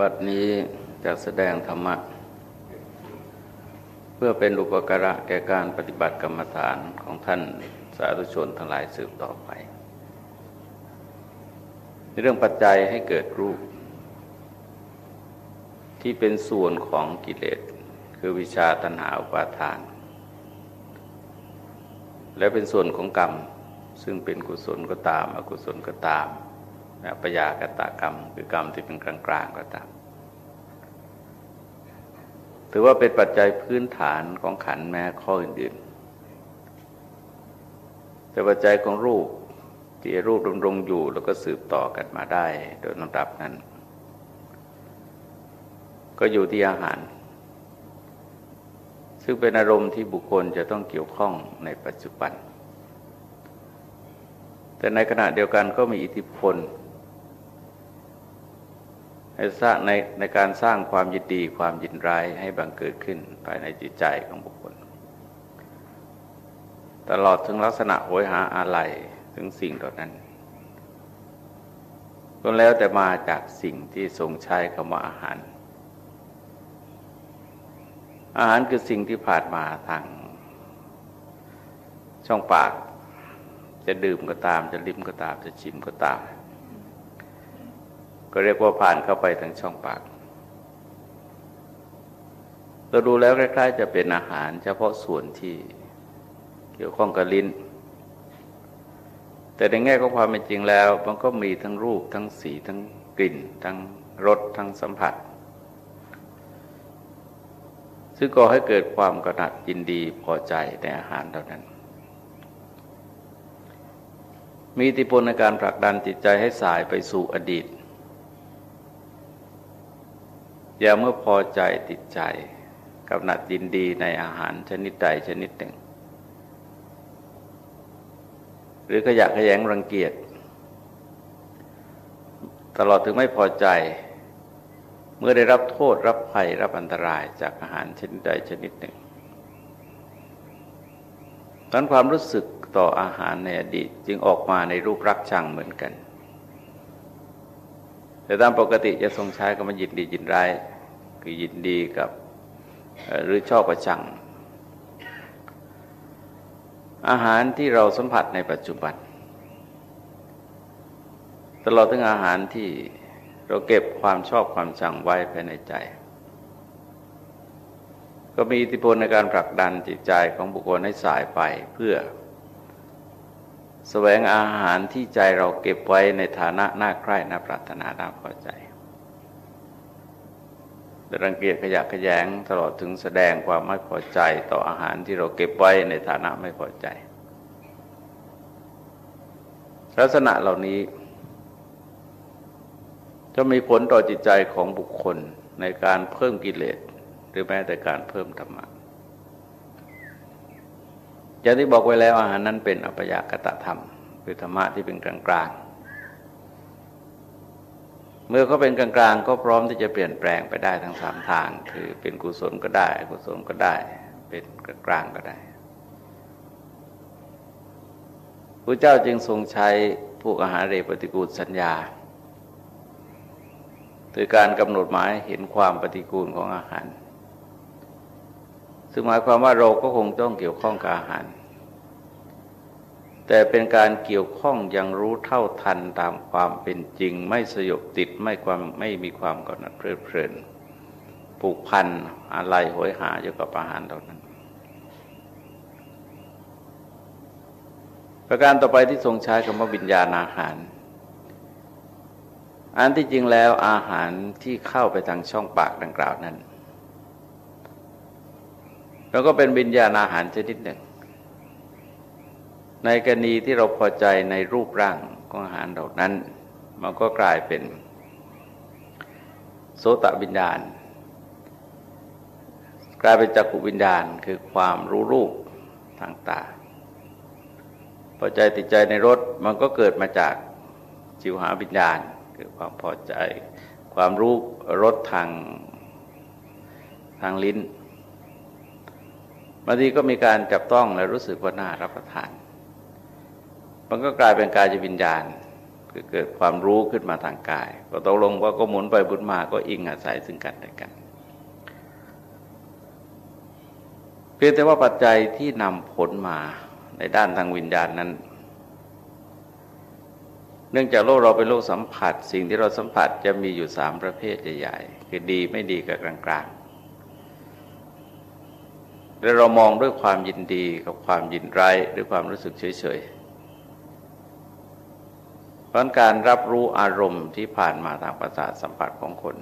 บัดนี้จะแสดงธรรมะ เพื่อเป็นอุปการะแก่การปฏิบัติกรรมฐานของท่านสาธุชนทั้งหลายสืบต่อไป ในเรื่องปัจจัยให้เกิดรูป ที่เป็นส่วนของกิเลส คือวิชาตัณหาอุปาทาน และเป็นส่วนของกรรม ซึ่งเป็นกุศลก็ตาม อกุศลก็ตาม ปยากตากรรม คือกรรมที่เป็นกลางๆก็ตาม ถือว่าเป็นปัจจัยพื้นฐานของขันแม้ข้ออื่นๆ แต่ปัจจัยของรูปที่รูปดำรงอยู่แล้วก็สืบต่อกันมาได้ โดยลำดับนั้น ก็อยู่ที่อาหาร ซึ่งเป็นอารมณ์ที่บุคคลจะต้องเกี่ยวข้องในปัจจุบันแต่ในขณะเดียวกันก็มีอิทธิพล ให้สร้างในในการสร้างความยินดีความยินร้ายให้บังเกิดขึ้นภายในจิตใจของบุคคล ตลอดถึงลักษณะโหยหาอะไรถึงสิ่งเหล่านั้นก็แล้วแต่มาจากสิ่งที่ทรงใช้คำว่าอาหาร อาหารคือสิ่งที่ผ่านมาทางช่องปาก จะดื่มก็ตามจะลิ้มก็ตามจะชิมก็ตาม ก็เรียกว่าผ่านเข้าไปทางช่องปากเราดูแล้วคล้ายๆ จะเป็นอาหารเฉพาะส่วนที่เกี่ยวข้องกับลิ้น แต่ในแง่ของความเป็นจริงแล้ว มันก็มีทั้งรูปทั้งสีทั้งกลิ่น ทั้งรสทั้งสัมผัส ซึ่งก่อให้เกิดความกระหนัดยินดีพอใจในอาหารเท่านั้น มีอิทธิพลในการผลักดันจิตใจให้สายไปสู่อดีต อย่าเมื่อพอใจติดใจกับหนัดยินดีในอาหารชนิดใดชนิดหนึ่ง หรือขยะขยงรังเกียจ ตลอดถึงไม่พอใจ เมื่อได้รับโทษรับภัยรับอันตรายจากอาหารชนิดใดชนิดหนึ่งนั้นความรู้สึกต่ออาหารในอดีตจึงออกมาในรูปรักชังเหมือนกัน แต่ตามปกติจะทรงใช้คำว่ายินดียินร้าย คือยินดีกับหรือชอบประชัง อาหารที่เราสัมผัสในปัจจุบัน ตลอดถึงอาหารที่เราเก็บความชอบความชังไว้ภายในใจ ก็มีอิทธิพลในการผลักดันจิตใจของบุคคลให้สายไปเพื่อ แสวงอาหารที่ใจเราเก็บไว้ในฐานะน่าใคร่น่าปรารถนาน่าพอใจแต่รังเกียจขยะขยงตลอดถึงแสดงความไม่พอใจต่ออาหารที่เราเก็บไว้ในฐานะไม่พอใจ ลักษณะเหล่านี้ จะมีผลต่อจิตใจของบุคคลในการเพิ่มกิเลส หรือแม้แต่การเพิ่มธรรมะ อย่างที่บอกไว้แล้วอาหารนั้นเป็นอัปยากตะธรรม คือธรรมะที่เป็นกลางกลางเมื่อเขาเป็นกลางกลางก็พร้อมที่จะเปลี่ยนแปลงไปได้ทั้งสามทาง คือเป็นกุศลก็ได้กุศลก็ได้ เป็นกลางกลางก็ได้พระเจ้าจึงทรงใช้พวกอาหารเรปฏิกูลสัญญาโดยการกำหนดหมายเห็นความปฏิกูลของอาหาร ซึ่งหมายความว่าเราก็คงต้องเกี่ยวข้องกับอาหาร แต่เป็นการเกี่ยวข้องยังรู้เท่าทันตามความเป็นจริง ไม่สยบติดไม่ความไม่มีความกำหนัดเพลิดเพลินผูกพันอะไรหอยหาอยู่กับอาหารเหล่านั้น ประการต่อไปที่ทรงใช้คำว่าวิญญาณอาหาร อันที่จริงแล้วอาหารที่เข้าไปทางช่องปากดังกล่าวนั้น แล้วก็เป็นวิญญาณอาหารชนิดหนึ่ง ในกรณีที่เราพอใจในรูปร่างของอาหารเหล่านั้น มันก็กลายเป็น โสตวิญญาณ กลายเป็นจักขุวิญญาณคือความรู้รูปทางตาพอใจติดใจในรสมันก็เกิดมาจากจิวหาวิญญาณ คือความพอใจ ความรู้รสทางทางลิ้น บางทีก็มีการจับต้องและรู้สึกว่าน่ารับประทาน มันก็กลายเป็นกายวิญญาณคือเกิดความรู้ขึ้นมาทางกาย ก็ตกลงว่าก็หมุนไปบุญมาก็อิงอาศัยซึ่งกันและกัน เพียงแต่ว่าปัจจัยที่นำผลมาในด้านทางวิญญาณนั้น เนื่องจากโลกเราเป็นโลกสัมผัส สิ่งที่เราสัมผัสจะมีอยู่สามประเภทใหญ่ๆ คือดีไม่ดีกับกลาง ๆและเรามองด้วยความยินดีกับความยินร้ายด้วยความรู้สึกเฉยๆเพราะการรับรู้อารมณ์ที่ผ่านมาทางประสาทสัมผัสของคน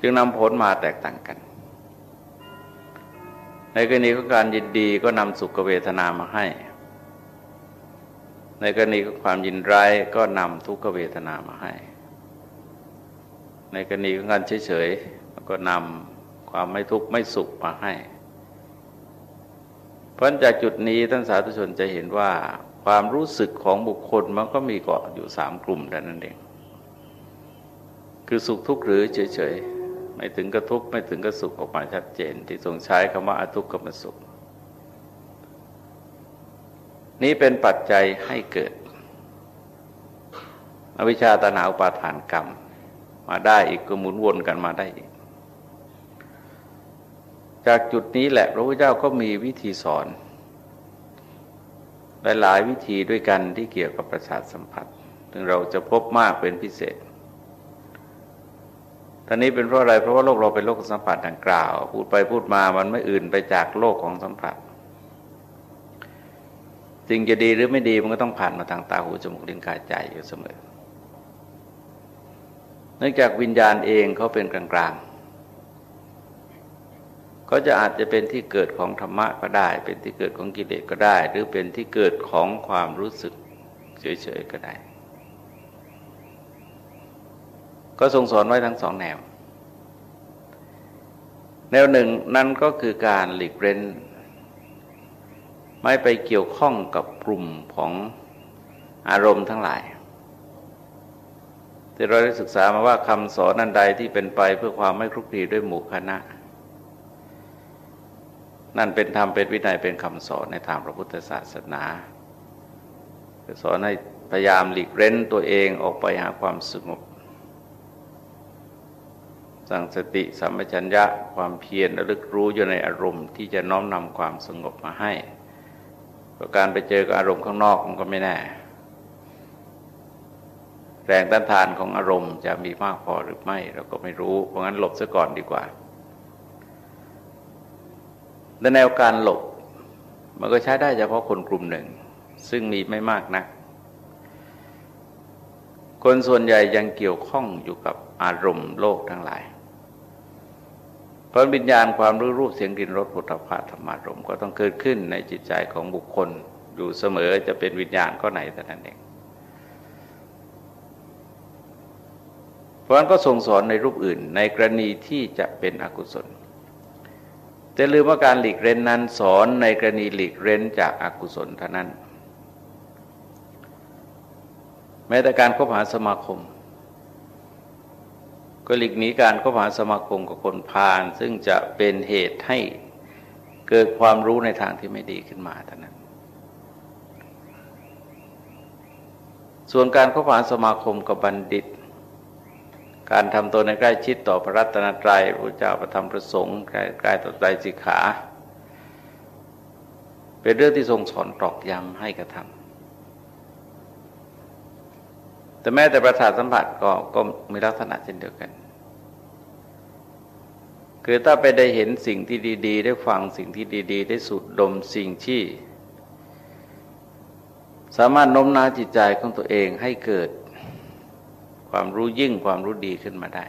จึงนำผลมาแตกต่างกัน ในกรณีของการยินดีก็นำสุขเวทนามาให้ ในกรณีของความยินร้ายก็นำทุกขเวทนามาให้ ในกรณีของการเฉยๆก็นำ ความไม่ทุกข์ไม่สุขมาให้ เพราะจากจุดนี้ท่านสาธุชนจะเห็นว่าความรู้สึกของบุคคลมันก็มีเกาะอยู่สามกลุ่มแต่นั้นเอง คือสุขทุกข์หรือเฉยๆ ไม่ถึงกระทุกข์ไม่ถึงกระสุขออกมาชัดเจน ที่ทรงใช้คำว่าอทุกข์กับมสุข นี้เป็นปัจจัยให้เกิด อวิชชาตนาอุปาทานกรรม มาได้อีกก็หมุนวนกันมาได้อีก จากจุดนี้แหละพระพุทธเจ้าก็มีวิธีสอนหลายๆวิธีด้วยกันที่เกี่ยวกับประสาทสัมผัสซึ่งเราจะพบมากเป็นพิเศษตอนนี้เป็นเพราะอะไร เพราะว่าโลกเราเป็นโลกสัมผัสดังกล่าว พูดไปพูดมามันไม่อื่นไปจากโลกของสัมผัสสิ่งจะดีหรือไม่ดีมันก็ต้องผ่านมาทางตาหูจมูกลิ้นกายใจอยู่เสมอ เนื่องจากวิญญาณเองเขาเป็นกลางๆ ก็จะอาจจะเป็นที่เกิดของธรรมะก็ได้ เป็นที่เกิดของกิเลสก็ได้ หรือเป็นที่เกิดของความรู้สึกเฉยๆก็ได้ ก็ทรงสอนไว้ทั้งสองแนว แนวหนึ่งนั่นก็คือการหลีกเร้นไม่ไปเกี่ยวข้องกับกลุ่มของอารมณ์ทั้งหลายที่เราได้ศึกษามาว่าคำสอนนันใดที่เป็นไปเพื่อความไม่คลุกคลีด้วยหมู่คณะ นั่นเป็นธรรมเป็นวินัยเป็นคำสอนในทางพระพุทธศาสนาสอนให้พยายามหลีกเร้นตัวเองออกไปหาความสงบ สั่งสติสัมปชัญญะความเพียรระลึกรู้อยู่ในอารมณ์ที่จะน้อมนำความสงบมาให้การไปเจอกับอารมณ์ข้างนอกมันก็ไม่แน่ แรงต้านทานของอารมณ์จะมีมากพอหรือไม่เราก็ไม่รู้ เพราะงั้นหลบซะก่อนดีกว่า และแนวการหลบ มันก็ใช้ได้เฉพาะคนกลุ่มหนึ่ง ซึ่งมีไม่มากนัก คนส่วนใหญ่ยังเกี่ยวข้องอยู่กับอารมณ์โลกทั้งหลาย เพราะวิญญาณความรู้รูปเสียงกลิ่นรสผลิภัณฑ์ธรรมารมก็ต้องเกิดขึ้นในจิตใจของบุคคลอยู่เสมอจะเป็นวิญญาณก็ไหนแต่นั้นเองเพราะนั้นก็ทรงสอนในรูปอื่นในกรณีที่จะเป็นอกุศล แต่ลืมว่าการหลีกเร้นนั้นสอนในกรณีหลีกเร้นจากอากุศลเท่านั้น แม้แต่การคบหาสมาคม ก็หลีกหนีการคบหาสมาคมกับคนพาลซึ่งจะเป็นเหตุให้เกิดความรู้ในทางที่ไม่ดีขึ้นมาเท่านั้น ส่วนการคบหาสมาคมกับบัณฑิต การทำตัวในใกล้ชิดต่อพระรัตนตรัยพระเจ้าประธรรมประสงค์ใกล้ต่อใจสิกขา เป็นเรื่องที่ทรงสอนตอกย้ำให้กระทำแต่แม้แต่ประสาทสัมผัสก็ก็มีลักษณะเช่นเดียวกัน คือถ้าไปได้เห็นสิ่งที่ดี ๆ ได้ฟังสิ่งที่ดี ๆ ได้สูดดมสิ่งที่ สามารถโน้มน้าวจิตใจของตัวเองให้เกิด ความรู้ยิ่งความรู้ดีขึ้นมาได้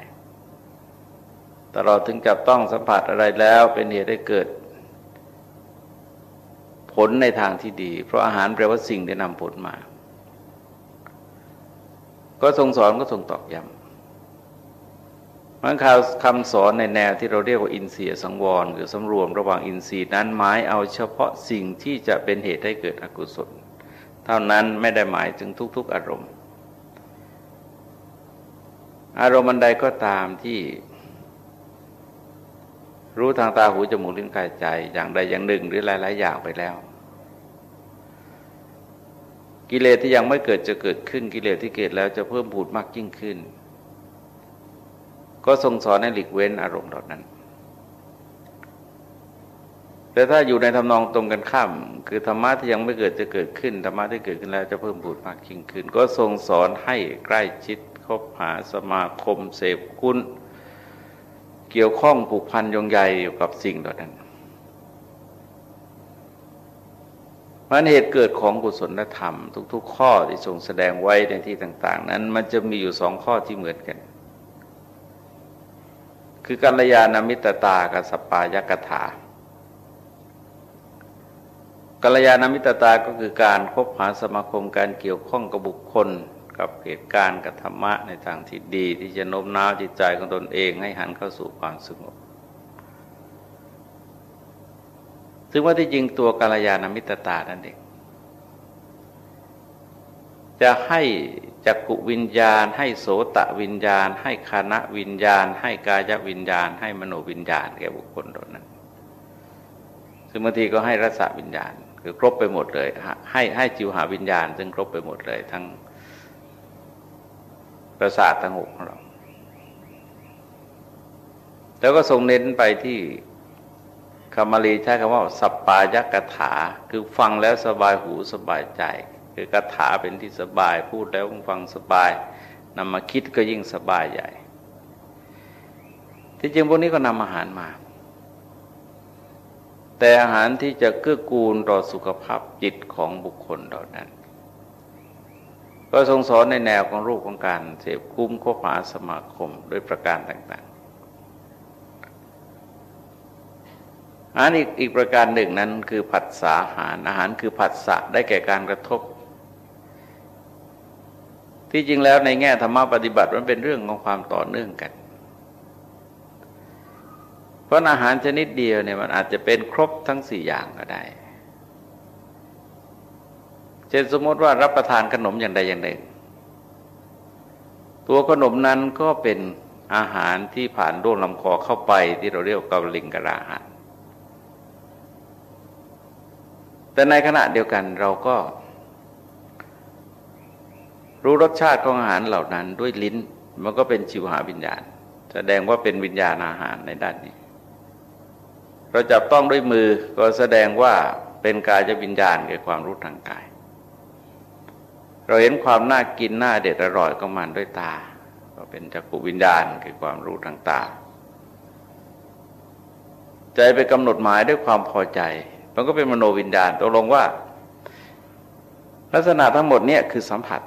ตลอดถึงจับต้องสัมผัสอะไรแล้วเป็นเหตุให้เกิด ผลในทางที่ดี เพราะอาหารแปลว่าสิ่งที่นำผลมา ก็ทรงสอนก็ทรงตอกย้ำมันข่าวคำสอนในแนวที่เราเรียกว่าอินเสียสังวรหรือสำรวมระหว่างอินทรีย์นั้นหมายเอาเฉพาะสิ่งที่จะเป็นเหตุให้เกิดอกุศล เท่านั้นไม่ได้หมายถึงทุก ๆ อารมณ์ อารมณ์ใดก็ตามที่ รู้ทางตาหูจมูกลิ้นกายใจ อย่างใดอย่างหนึ่งหรือหลาย ๆ อย่างไปแล้ว กิเลสที่ยังไม่เกิดจะเกิดขึ้นกิเลสที่เกิดแล้วจะเพิ่มบูดมากยิ่งขึ้น ก็ทรงสอนให้หลีกเว้นอารมณ์เหล่านั้น แต่ถ้าอยู่ในทำนองตรงกันข้าม คือธรรมะที่ยังไม่เกิดจะเกิดขึ้นธรรมะที่เกิดขึ้นแล้วจะเพิ่มบูดมากยิ่งขึ้น ก็ทรงสอนให้ใกล้ชิด คบหาสมาคมเสพคุณเกี่ยวข้องผูกพันยงใยอยู่กับสิ่งเหล่านั้นมันเหตุเกิดของกุศลธรรม ทุก ๆ ข้อที่ทรงแสดงไว้ในที่ต่าง ๆ นั้น มันจะมีอยู่สองข้อที่เหมือนกัน คือกัลยาณมิตรตากับสปายกถากัลยาณมิตรตาก็คือการคบหาสมาคมการเกี่ยวข้องกับบุคคล กับเหตุการณ์กับธรรมะในทางที่ดี ที่จะโน้มน้าวจิตใจของตนเองให้หันเข้าสู่ความสงบซึ่งว่าที่จริงตัวกาลยานมิตรตานั่นเองจะให้จักกุวิญญาณ ให้โสตะวิญญาณ ให้คณะวิญญาณ ให้กายวิญญาณ ให้มโนวิญญาณแก่บุคคลเหล่านั้นซึ่งบางทีก็ให้รสวิญญาณ คือครบไปหมดเลย ให้ให้จิวหาวิญญาณ ซึ่งครบไปหมดเลย ทั้ง ประสาททั้งหกของเรา แล้วก็ทรงเน้นไปที่คำมาลีใช้คำว่าสัปปายกถา คือฟังแล้วสบายหูสบายใจ คือกถาเป็นที่สบายพูดแล้วฟังสบายนำมาคิดก็ยิ่งสบายใหญ่ ที่จริงพวกนี้ก็นำอาหารมา แต่อาหารที่จะเกื้อกูลต่อสุขภาพจิตของบุคคลเหล่านั้น ก็ทรงสอนในแนวของรูปของการเสพคุ้มคบหาสมาคมด้วยประการต่างอาหารอีกอีกประการหนึ่งนั้นคือผัสสะอาหารอาหารคือผัสสะได้แก่การกระทบ ที่จริงแล้วในแง่ธรรมะปฏิบัติมันเป็นเรื่องของความต่อเนื่องกัน เพราะอาหารชนิดเดียวเนี่ยมันอาจจะเป็นครบทั้งสี่อย่างก็ได้ ช่นสมมติว่ารับประทานขนมอย่างใดอย่างหนึ่ง ตัวขนมนั้นก็เป็นอาหารที่ผ่านร่วงลำคอเข้าไปที่เราเรียกกาลิงกระอาหารแต่ในขณะเดียวกันเราก็ รู้รสชาติของอาหารเหล่านั้นด้วยลิ้น มันก็เป็นชิวหาวิญญาณ แสดงว่าเป็นวิญญาณอาหารในด้านนี้ เราจับต้องด้วยมือก็แสดงว่าเป็นกายจะวิญญาณเกิดความรู้ทางกาย เราเห็นความน่ากินน่าเด็ดอร่อยของมันด้วยตา ก็เป็นจักรุวิญญาณคือความรู้ทางตา ใจไปกำหนดหมายด้วยความพอใจ มันก็เป็นมโนวิญญาณตกลงว่า ลักษณะทั้งหมดเนี่ยคือสัมผัส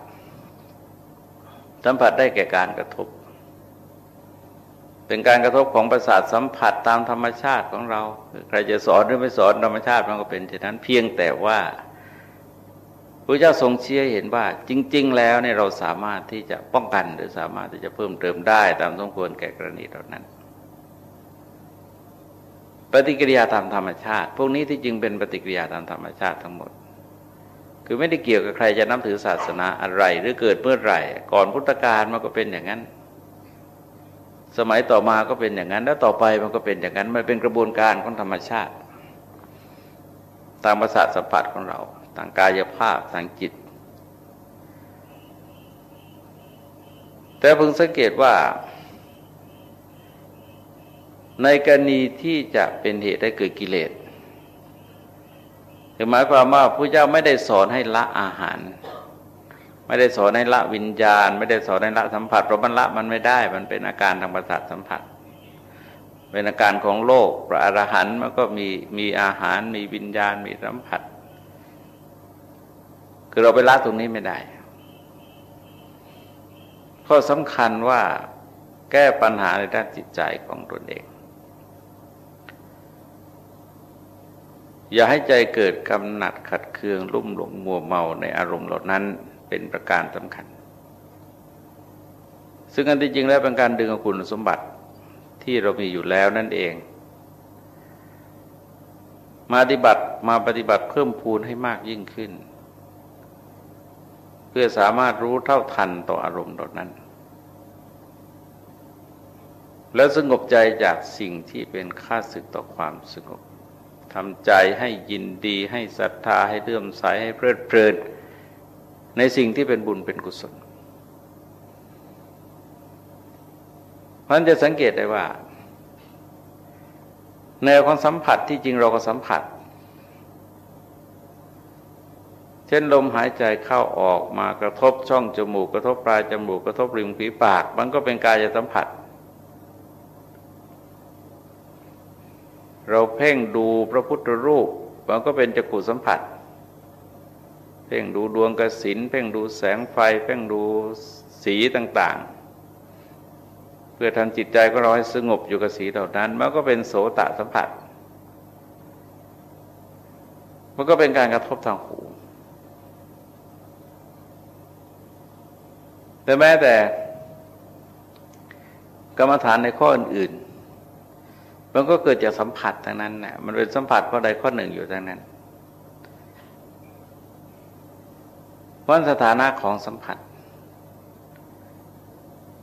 สัมผัสได้แก่การกระทบ เป็นการกระทบของประสาทสัมผัสตามธรรมชาติของเรา ใครจะสอนหรือไม่สอนธรรมชาติมันก็เป็นเช่นนั้นเพียงแต่ว่า พระเจ้าทรงเชี่ยเห็นว่าจริง ๆ แล้วเนี่ยเราสามารถที่จะป้องกันหรือสามารถที่จะเพิ่มเติมได้ตามสมควรแก่กรณีเหล่านั้น ปฏิกิริยาตามธรรมชาติ พวกนี้ที่จริงเป็นปฏิกิริยาตามธรรมชาติทั้งหมด คือไม่ได้เกี่ยวกับใครจะนับถือศาสนาอะไร หรือเกิดเมื่อไหร่ ก่อนพุทธกาลมันก็เป็นอย่างนั้น สมัยต่อมาก็เป็นอย่างนั้น แล้วต่อไปมันก็เป็นอย่างนั้นมันเป็นกระบวนการของธรรมชาติ ตามประสาทสัมผัสของเรา ทางกายภาพทางจิต แต่เพิ่งสังเกตว่า ในกรณีที่จะเป็นเหตุให้เกิดกิเลสหมายความว่าพระเจ้าไม่ได้สอนให้ละอาหาร ไม่ได้สอนให้ละวิญญาณ ไม่ได้สอนให้ละสัมผัสเพราะมันละมันไม่ได้ มันเป็นอาการทางประสาทสัมผัสเป็นอาการของโลกพระอรหันต์มันก็มีมีอาหารมีวิญญาณมีสัมผัส คือเราไปละตรงนี้ไม่ได้ ข้อสำคัญว่าแก้ปัญหาในด้านจิตใจของตนเอง อย่าให้ใจเกิดกำหนัดขัดเคืองรุ่มหลงมัวเมาในอารมณ์เหล่านั้นเป็นประการสำคัญ ซึ่งอันที่จริงแล้วเป็นการดึงคุณสมบัติที่เรามีอยู่แล้วนั่นเอง มาปฏิบัติมาปฏิบัติเพิ่มพูนให้มากยิ่งขึ้น พื่อสามารถรู้เท่าทันต่ออารมณ์เหล่านั้น แล้วสงบใจจากสิ่งที่เป็นค่าศึกต่อความสงบทำใจให้ยินดีให้ศรัทธาให้เลื่อมใสให้เพลิดเพลิน ในสิ่งที่เป็นบุญเป็นกุศลเพราะนั้นจะสังเกตได้ว่า แนวของสัมผัสที่จริงเราก็สัมผัส เช่นลมหายใจเข้าออกมากระทบช่องจมูกกระทบปลายจมูกกระทบริมฝีปาก มันก็เป็นกายสัมผัส เราเพ่งดูพระพุทธรูป มันก็เป็นจักรุสัมผัส เพ่งดูดวงกสินเพ่งดูแสงไฟ เพ่งดูสีต่างๆ เพื่อทำจิตใจก็ร้อยสงบอยู่กับสีเหล่านั้น มันก็เป็นโสตสัมผัส มันก็เป็นการกระทบทางหู แต่แม้แต่ กรรมฐานในข้ออื่นๆมันก็เกิดจากสัมผัสทั้งนั้นนะมันเป็นสัมผัสข้อใดข้อหนึ่งอยู่ทั้งนั้นเพราะสถานะของสัมผัส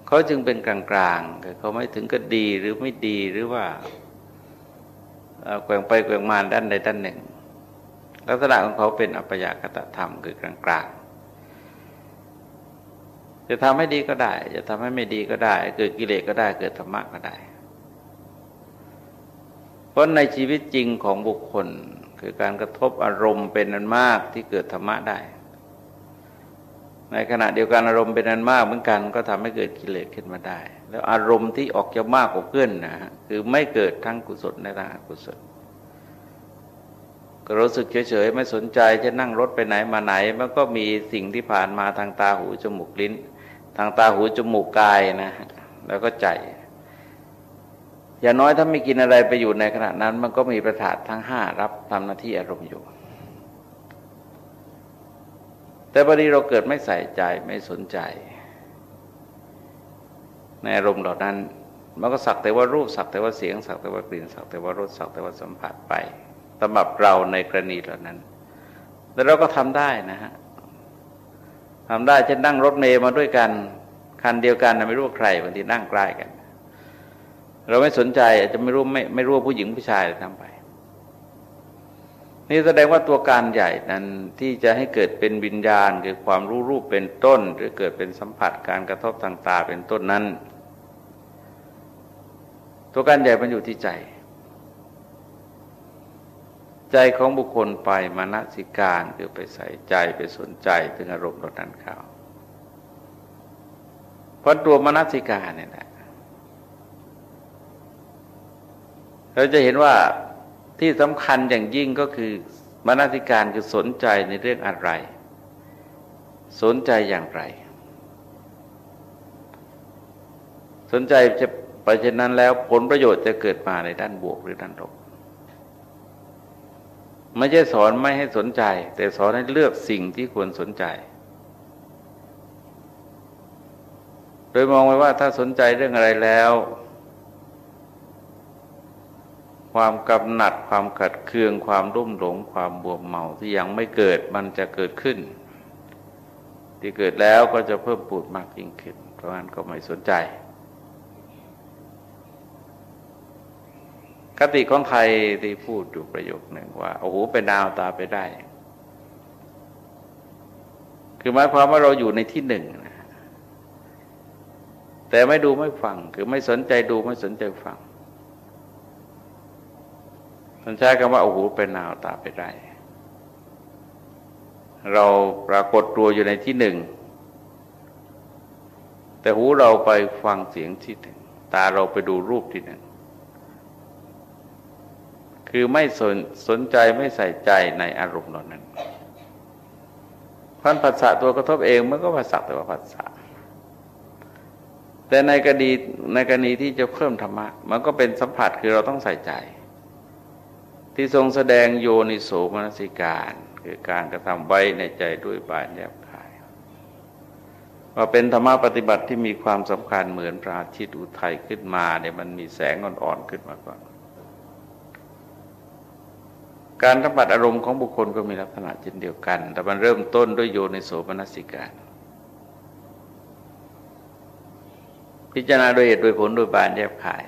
เขาจึงเป็นกลางๆเขาไม่ถึงก็ดีหรือไม่ดีหรือว่าแกว่งไปแกว่งมาด้านใดด้านหนึ่งลักษณะของเขาเป็นอัปยากตธรรมคือกลางๆ จะทำให้ดีก็ได้ จะทำให้ไม่ดีก็ได้ เกิดกิเลสก็ได้ เกิดธรรมะก็ได้ เพราะในชีวิตจริงของบุคคลคือการกระทบอารมณ์เป็นนันมากที่เกิดธรรมะได้ ในขณะเดียวกันอารมณ์เป็นอันมากเหมือนกันก็ทำให้เกิดกิเลสขึ้นมาได้ แล้วอารมณ์ที่ออกจะมากกว่าเพื่อนนะคือไม่เกิดทั้งกุศลในทางอกุศลก็รู้สึกเฉยๆไม่สนใจจะนั่งรถไปไหนมาไหน มันก็มีสิ่งที่ผ่านมาทางตาหูจมูกลิ้น ทางตาหูจมูกกายนะ แล้วก็ใจ อย่างน้อยถ้าไม่กินอะไรไปอยู่ในขณะนั้น มันก็มีประสาททั้งห้ารับทำหน้าที่อารมณ์อยู่ แต่บางทีเราเกิดไม่ใส่ใจไม่สนใจ ในอารมณ์เหล่านั้น มันก็สักแต่ว่ารูปสักแต่ว่าเสียง สักแต่ว่ากลิ่นสักแต่ว่ารสสักแต่ว่าสัมผัสไปสำหรับเราในกรณีเหล่านั้นแต่เราก็ทำได้นะฮะ ทำได้จะนั่งรถเมย์มาด้วยกัน คันเดียวกันไม่รู้ใครบางทีนั่งใกล้กัน เราไม่สนใจอาจจะไม่รู้ไม่ไม่รู้ผู้หญิงผู้ชายทำไป นี่แสดงว่าตัวการใหญ่นั้นที่จะให้เกิดเป็นวิญญาณคือความรู้รูปเป็นต้น หรือเกิดเป็นสัมผัสการกระทบทางตาเป็นต้นนั้น ตัวการใหญ่มันอยู่ที่ใจ ใจของบุคคลไปมานสิการคือไปใส่ใจไปสนใจถึงอารมณ์เหล่านั้นเข้าเพราะตัวมนสิการเนี่ยนะเราจะเห็นว่าที่สำคัญอย่างยิ่งก็คือมนสิการคือสนใจในเรื่องอะไร สนใจอย่างไร สนใจจะไปเช่นนั้นแล้วผลประโยชน์จะเกิดมาในด้านบวกหรือด้านลบ ไม่ใช่สอนไม่ให้สนใจ แต่สอนให้เลือกสิ่งที่ควรสนใจ โดยมองไว้ว่าถ้าสนใจเรื่องอะไรแล้ว ความกำหนัดความขัดเคือง ความรุ่มหลง ความบวมเมาที่ยังไม่เกิดมันจะเกิดขึ้น ที่เกิดแล้วก็จะเพิ่มปูดมากยิ่งขึ้น เพราะงั้นก็ไม่สนใจ คติของไทยที่พูดอยู่ประโยคหนึ่งว่าโอ้โหเป็นดาวตาไปได้ คือหมายความว่าเราอยู่ในที่หนึ่งนะแต่ไม่ดูไม่ฟัง คือไม่สนใจดูไม่สนใจฟังมันใช้คำว่าโอ้โหเป็นนาวตาไปได้ เราปรากฏตัวอยู่ในที่หนึ่งแต่หูเราไปฟังเสียงที่หนึ่งตาเราไปดูรูปที่หนึ่ง คือไม่สนสนใจไม่ใส่ใจในอารมณ์เหล่านั้นพันภาษาตัวกระทบเองมันก็ภาษาแต่ว่าภาษาแต่ในกรณีในกรณีที่จะเพิ่มธรรมะ มันก็เป็นสัมผัสคือเราต้องใส่ใจ ที่ทรงแสดงโยนิโสมนสิการ คือการกระทำไว้ในใจด้วยบานแยบคายว่าเป็นธรรมะปฏิบัติที่มีความสำคัญเหมือนพระอาทิตย์อุทัยขึ้นมาเนี่ยมันมีแสงอ่อนๆขึ้นมาก่อน การสัมผัสอารมณ์ของบุคคลก็มีลักษณะเช่นเดียวกัน แต่มันเริ่มต้นด้วยโยนิโสมนสิการ พิจารณาโดยเหตุโดยผลโดยบานแยบคาย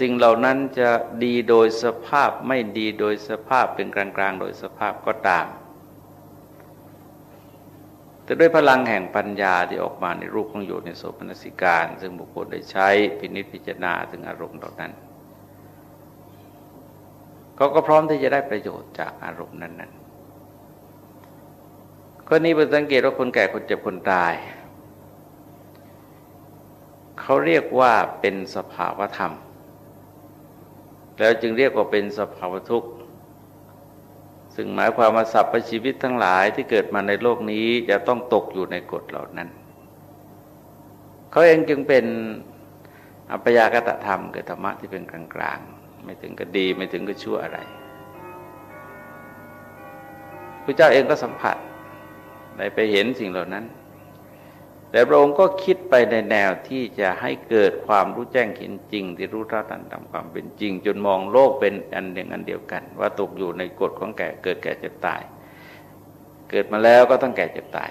สิ่งเหล่านั้นจะดีโดยสภาพไม่ดีโดยสภาพเป็นกลางๆ โดยสภาพก็ตาม แต่ด้วยพลังแห่งปัญญาที่ออกมาในรูปของโยนในโสมนสิการ ซึ่งบุคคลได้ใช้พินิจพิจารณาถึงอารมณ์เหล่านั้น เขาก็พร้อมที่จะได้ประโยชน์จากอารมณ์นั้นๆข้อนี้เป็นสังเกตว่าคนแก่คนเจ็บคนตาย เขาเรียกว่าเป็นสภาวธรรม แล้วจึงเรียกว่าเป็นสภาวทุกข์ซึ่งหมายความว่าสัพพชีวิตทั้งหลายที่เกิดมาในโลกนี้จะต้องตกอยู่ในกฎเหล่านั้น เขาเองจึงเป็นอัปยากตธรรมเกิดธรรมะที่เป็นกลางๆ ไม่ถึงก็ดีไม่ถึงก็ชั่วอะไรพระเจ้าเองก็สัมผัสได้ไปเห็นสิ่งเหล่านั้น แต่พระองค์ก็คิดไปในแนวที่จะให้เกิดความรู้แจ้งเห็นจริง ที่รู้เท่าทันตามความเป็นจริง จนมองโลกเป็นอันหนึ่งอันเดียวกัน ว่าตกอยู่ในกฎของแก่เกิดแก่เจ็บตาย เกิดมาแล้วก็ต้องแก่เจ็บตาย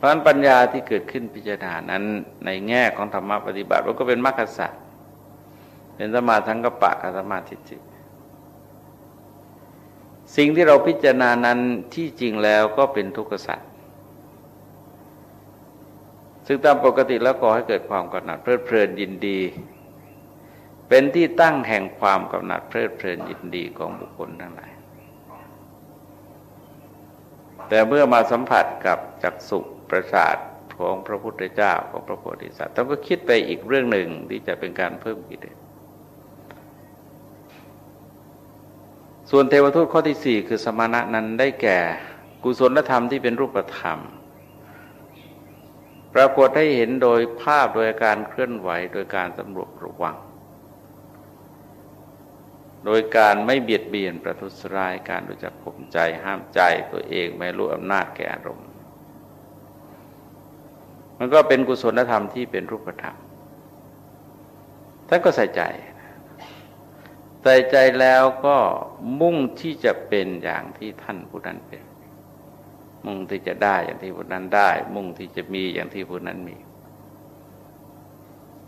เพราะนั้นปัญญาที่เกิดขึ้นพิจารณานั้นในแง่ของธรรมะปฏิบัติมันก็เป็นมรรคสัตว์เป็นสมาทั้งกปะกับสมาธิจิตสิ่งที่เราพิจารณานั้นที่จริงแล้วก็เป็นทุกข์สัตว์ซึ่งตามปกติแล้วก่อให้เกิดความกำหนัดเพลิดเพลินยินดี เป็นที่ตั้งแห่งความกำหนัดเพลิดเพลินยินดีของบุคคลทั้งหลายแต่เมื่อมาสัมผัสกับจักสุ ประสาทของพระพุทธเจ้าของพระโพธิสัตว์ต้องก็คิดไปอีกเรื่องหนึ่งที่จะเป็นการเพิ่มกิเลสส่วนเทวทูตข้อที่สี่คือสมณะนั้นได้แก่กุศลธรรมที่เป็นรูปธรรม ปรากฏให้เห็นโดยภาพโดยการเคลื่อนไหวโดยการสำรวจระวัง โดยการไม่เบียดเบียนประทุษร้ายการรู้จักข่มใจห้ามใจตัวเองไม่รู้อำนาจแก่อารมณ์ มันก็เป็นกุศลธรรมที่เป็นรูปธรรมท่านก็ใส่ใจใส่ใจแล้วก็มุ่งที่จะเป็นอย่างที่ท่านผู้นั้นเป็น มุ่งที่จะได้อย่างที่ผู้นั้นได้ มุ่งที่จะมีอย่างที่ผู้นั้นมี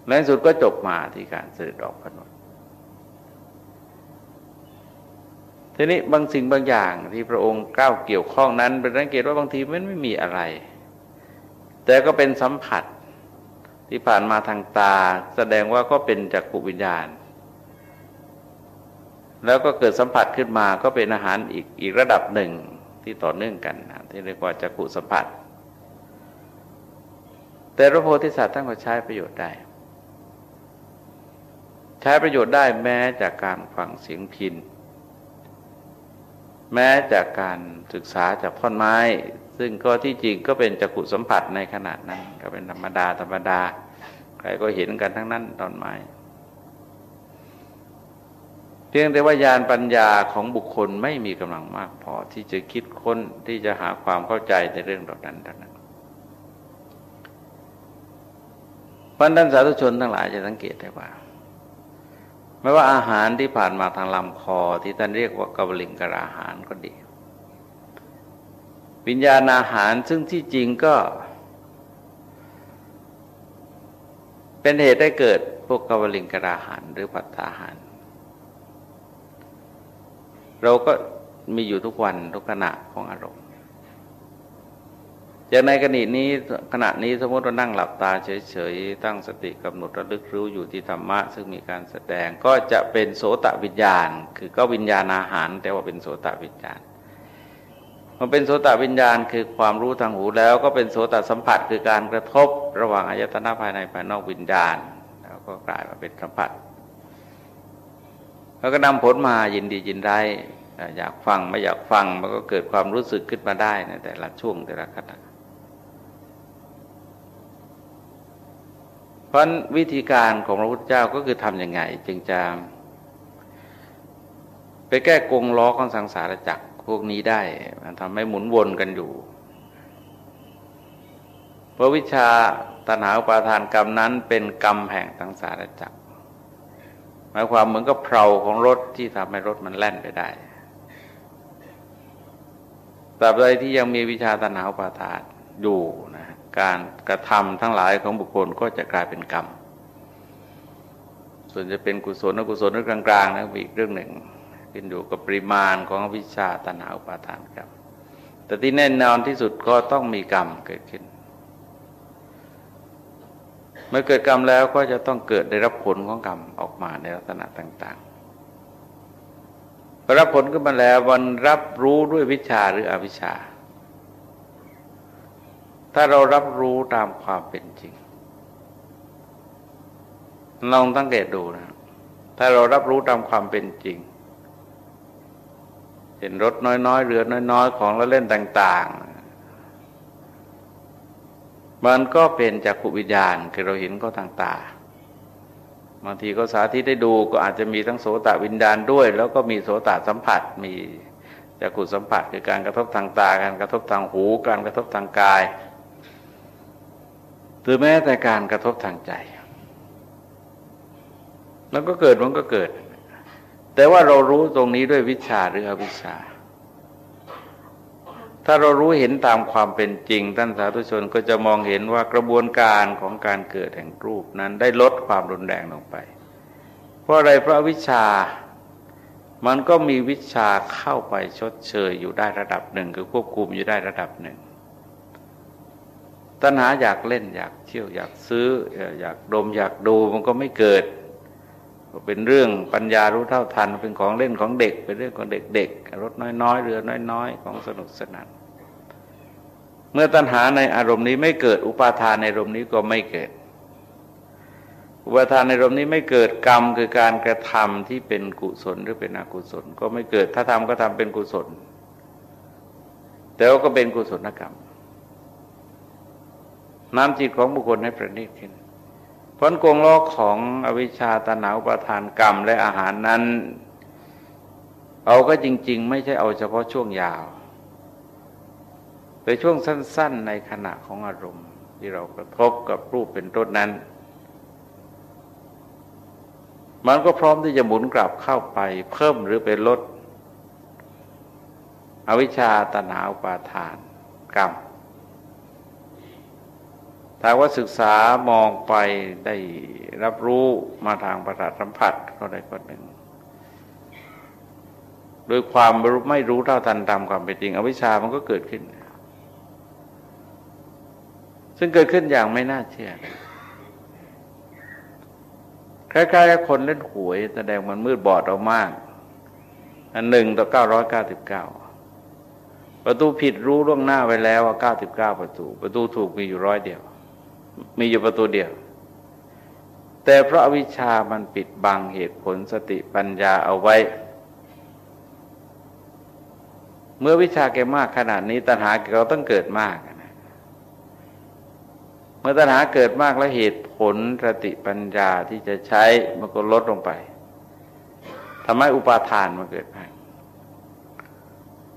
ในสุดก็จบมาที่การเสด็จออกพนวดทีนี้บางสิ่งบางอย่างที่พระองค์ก้าวเกี่ยวข้องนั้นเป็นสังเกตว่าบางทีมันไม่มีอะไร แต่ก็เป็นสัมผัสที่ผ่านมาทางตา แสดงว่าก็เป็นจักรวิญญาณ แล้วก็เกิดสัมผัสขึ้นมาก็เป็นอาหารอีกอีกระดับหนึ่งที่ต่อเนื่องกันนะที่เรียกว่าจักขุสัมผัส แต่พระโพธิสัตว์ท่านก็ใช้ประโยชน์ได้ ใช้ประโยชน์ได้แม้จากการฟังเสียงพินแม้จากการศึกษาจากท่อนไม้ ซึ่งก็ที่จริงก็เป็นจักขุสัมผัสในขนาดนั้น ก็เป็นธรรมดาธรรมดา ใครก็เห็นกันทั้งนั้นตอนไม้เพียงแต่ว่าญาณปัญญาของบุคคลไม่มีกำลังมากพอที่จะคิดค้นที่จะหาความเข้าใจในเรื่องเหล่านั้นเท่านั้นพันท่าสาธุชนทั้งหลายจะสังเกตได้ว่าไม่ว่าอาหารที่ผ่านมาทางลำคอที่ท่านเรียกว่ากบลิงกระอาหารก็ดี วิญญาณอาหารซึ่งที่จริงก็ เป็นเหตุได้เกิดพวกกบลิงกระอาหารหรือปัตตาหาร เราก็มีอยู่ทุกวันทุกขณะของอารมณ์จากในขณะนี้ขณะนี้สมมติเรานั่งหลับตาเฉยๆ ตั้งสติกำหนดระลึกรู้อยู่ที่ธรรมะ ซึ่งมีการแสดงก็จะเป็นโสตวิญญาณ คือก็วิญญาณอาหาร แต่ว่าเป็นโสตวิญญาณ มันเป็นโสตวิญญาณคือความรู้ทางหูแล้ว ก็เป็นโสตสัมผัสคือการกระทบระหว่างอายตนะภายในภายนอกวิญญาณ แล้วก็กลายมาเป็นสัมผัส แล้วก็นำผลมายินดียินได้อยากฟังไม่อยากฟังมันก็เกิดความรู้สึกขึ้นมาได้ในแต่ละช่วงแต่ละขณะเพราะวิธีการของพระพุทธเจ้าก็คือทำยังไง จึงจะไปแก้กงล้อของสังสารจักร พวกนี้ได้ มันทำให้หมุนวนกันอยู่ เพราะวิชาตนาอุปาทานกรรมนั้นเป็นกรรมแห่งสังสารจักรหมายความเหมือนกับเพลาของรถที่ทำให้รถมันแล่นไปได้ตราบใดที่ยังมีวิชาตนาอุปาทานอยู่นะการกระทำทั้งหลายของบุคคลก็จะกลายเป็นกรรม ส่วนจะเป็นกุศลอกุศลหรือกลางๆนะอีกเรื่องหนึ่ง ขึ้นอยู่กับปริมาณของวิชาตนาอุปาทานกรรม แต่ที่แน่นอนที่สุดก็ต้องมีกรรมเกิดขึ้น เมื่อเกิดกรรมแล้วก็จะต้องเกิดได้รับผลของกรรมออกมาในลักษณะต่างๆรับผลขึ้นมาแล้ววันรับรู้ด้วยวิชาหรืออวิชชา ถ้าเรารับรู้ตามความเป็นจริงลองตั้งเกตดูนะ ถ้าเรารับรู้ตามความเป็นจริง เห็นรถน้อยๆ เรือน้อย ๆ ของละเล่นต่าง ๆ มันก็เป็นจากขุวิญญาณคือเราเห็นก็ทางตาบางทีก็สาธิตได้ดูก็อาจจะมีทั้งโสตวิญญาณด้วย แล้วก็มีโสตสัมผัสมีจากขุสัมผัสคือการกระทบทางตาการกระทบทางหู การกระทบทางกายหรือแม้แต่การกระทบทางใจมันก็เกิดมันก็เกิด แต่ว่าเรารู้ตรงนี้ด้วยวิชาหรืออวิชชา ถ้าเรารู้เห็นตามความเป็นจริงท่านสาธุชนก็จะมองเห็นว่ากระบวนการของการเกิดแห่งรูปนั้นได้ลดความรุนแรงลงไป เพราะอะไรเพราะวิชา มันก็มีวิชาเข้าไปชดเชยอยู่ได้ระดับหนึ่ง คือควบคุมอยู่ได้ระดับหนึ่งตัณหาอยากเล่นอยากเที่ยวอยากซื้ออยากดมอยากดูมันก็ไม่เกิด เป็นเรื่องปัญญารู้เท่าทัน เป็นของเล่นของเด็ก เป็นเรื่องของเด็กๆรถน้อยๆ เรือน้อยๆ ของสนุกสนานเมื่อตัณหาในอารมณ์นี้ไม่เกิดอุปาทานในอารมณ์นี้ก็ไม่เกิด อุปาทานในอารมณ์นี้ไม่เกิดกรรมคือการกระทำที่เป็นกุศลหรือเป็นอกุศล ก็ไม่เกิดถ้าทำก็ทำเป็นกุศล แต่ว่าก็เป็นกุศลกรรมน้ำจิตของบุคคลให้ประณีตขึ้น ผลกงล้อของอวิชชาตนาอุปทานกรรมและอาหารนั้น เอาก็จริง ๆ ไม่ใช่เอาเฉพาะช่วงยาวแต่ช่วงสั้น ๆ ในขณะของอารมณ์ ที่เรากระทบกับรูปเป็นต้นนั้น มันก็พร้อมที่จะหมุนกลับเข้าไปเพิ่มหรือเป็นลด อวิชชาตนาอุปาทานกรรม ถ้าว่าศึกษามองไปได้รับรู้มาทางประสาทสัมผัสก็ได้ก็หนึ่งโดยความไม่รู้เท่าทันตามความเป็นจริง อวิชชามันก็เกิดขึ้น ซึ่งเกิดขึ้นอย่างไม่น่าเชื่อคล้ายๆคนเล่นหวยแสดงมันมืดบอดเอามาก อันหนึ่งต่อเก้าร้อยเก้าสิบเก้าประตูผิดรู้ล่วงหน้าไว้แล้วว่าเก้าสิบเก้าประตู ประตูถูกมีอยู่ร้อยเดียว มีอยู่ประตูเดียว แต่เพราะวิชามันปิดบังเหตุผลสติปัญญาเอาไว้ เมื่อวิชาแกมากขนาดนี้ตัณหาเราต้องเกิดมากนะเมื่อตัณหาเกิดมากแล้วเหตุผลสติปัญญาที่จะใช้มันก็ลดลงไปทำให้อุปาทานมันเกิดมาก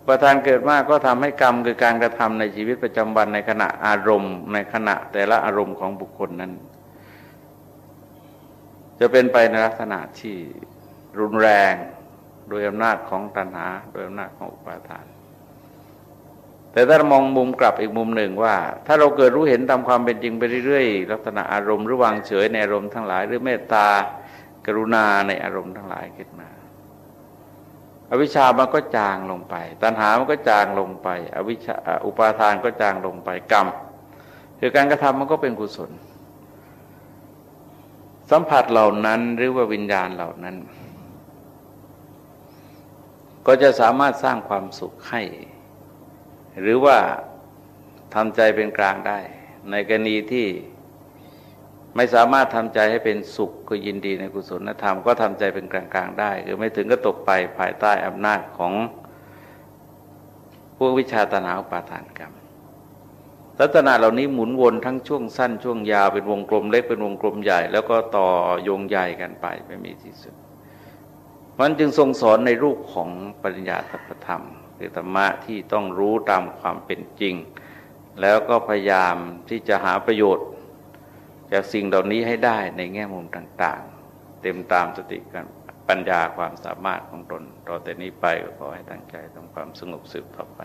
ประทานเกิดมากก็ทำให้กรรมคือการกระทำในชีวิตประจำวันในขณะอารมณ์ ในขณะแต่ละอารมณ์ของบุคคลนั้น จะเป็นไปในลักษณะที่รุนแรงโดยอำนาจของตัณหา โดยอำนาจของอุปาทาน แต่ถ้ามองมุมกลับอีกมุมหนึ่งว่า ถ้าเราเกิดรู้เห็นตามความเป็นจริงไปเรื่อยๆ ลักษณะอารมณ์หรือวางเฉยในอารมณ์ทั้งหลาย หรือเมตตากรุณาในอารมณ์ทั้งหลายขึ้นมา อวิชามันก็จางลงไป ตัณหามันก็จางลงไป อวิชาอุปาทานก็จางลงไปกรรมคือการกระทำมันก็เป็นกุศล สัมผัสเหล่านั้นหรือว่าวิญญาณเหล่านั้น ก็จะสามารถสร้างความสุขให้ หรือว่าทำใจเป็นกลางได้ ในกรณีที่ ไม่สามารถทำใจให้เป็นสุขก็ยินดีในกุศลธรรมก็ทำใจเป็นกลางๆได้คือไม่ถึงก็ตกไปภายใต้อำนาจของพวกวิชาตนาอุปาทานกรรมลักษณะเหล่านี้หมุนวนทั้งช่วงสั้นช่วงยาวเป็นวงกลมเล็กเป็นวงกลมใหญ่ แล้วก็ต่อโยงใหญ่กันไปไม่มีที่สุดมันจึงทรงสอนในรูปของปริญญาตปธรรมคือธรรมะที่ต้องรู้ตามความเป็นจริง แล้วก็พยายามที่จะหาประโยชน์ จากสิ่งเหล่านี้ให้ได้ในแง่มุมต่าง ๆ เต็มตามสติกันปัญญาความสามารถของตน ต่อแต่นี้ไปก็ขอให้ตั้งใจทำความสงบสืบต่อไป